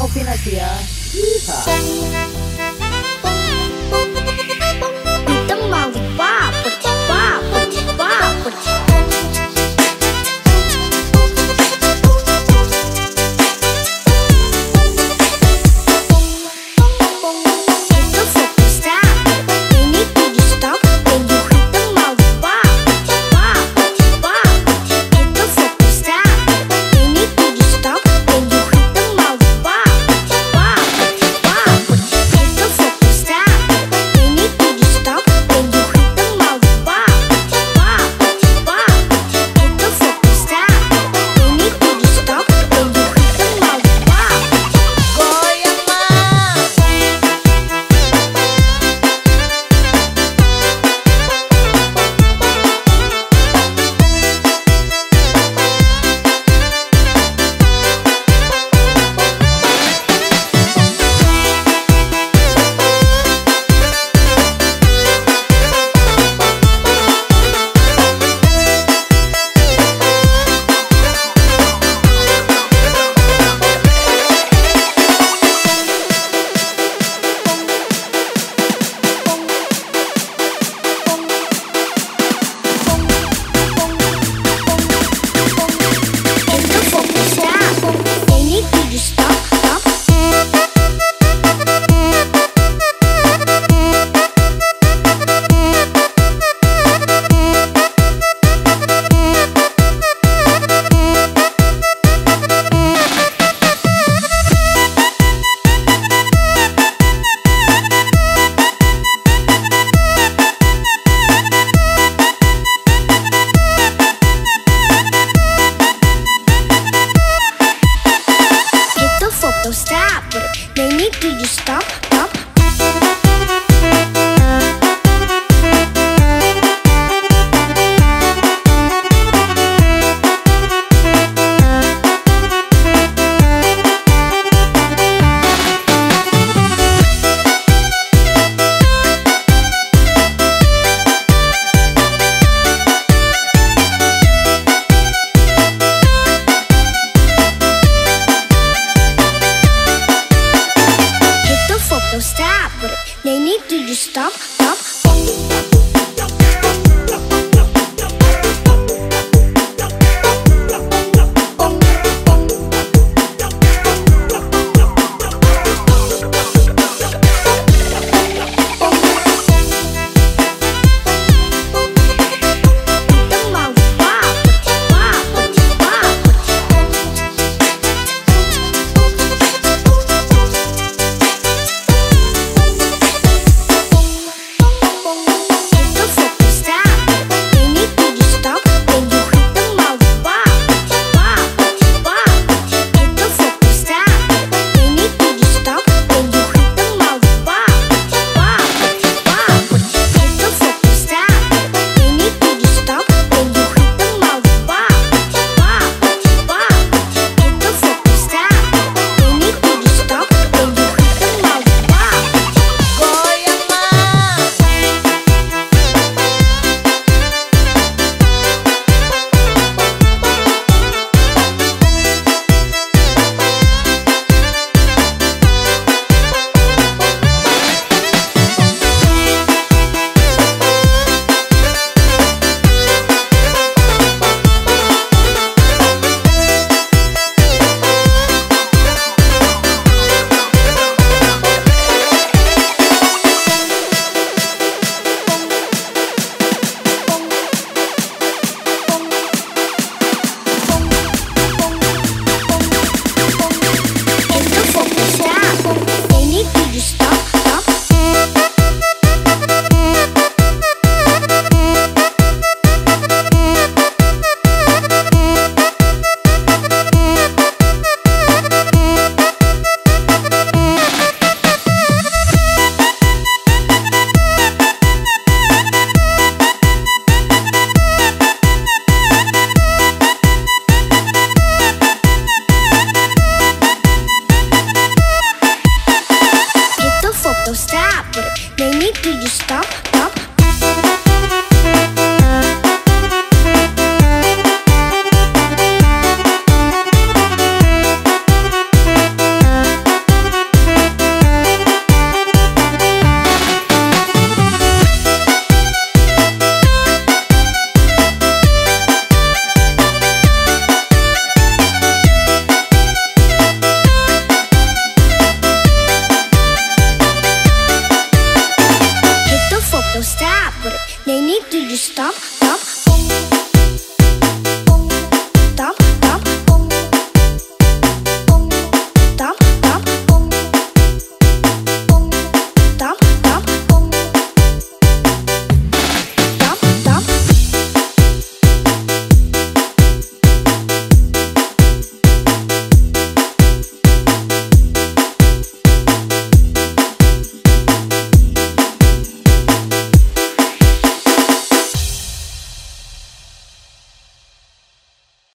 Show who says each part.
Speaker 1: Novinasia. Yeehaw.
Speaker 2: Did you stop? stop. Did you stop?